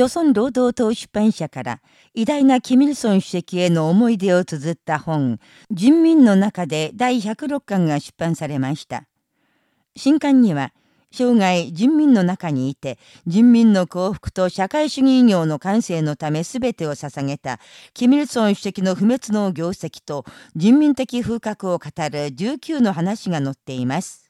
朝鮮労働党出版社から偉大なキミルソン主席への思い出を綴った本、人民の中で第106巻が出版されました。新刊には、生涯人民の中にいて、人民の幸福と社会主義業の完成のため全てを捧げた、キミルソン主席の不滅の業績と人民的風格を語る19の話が載っています。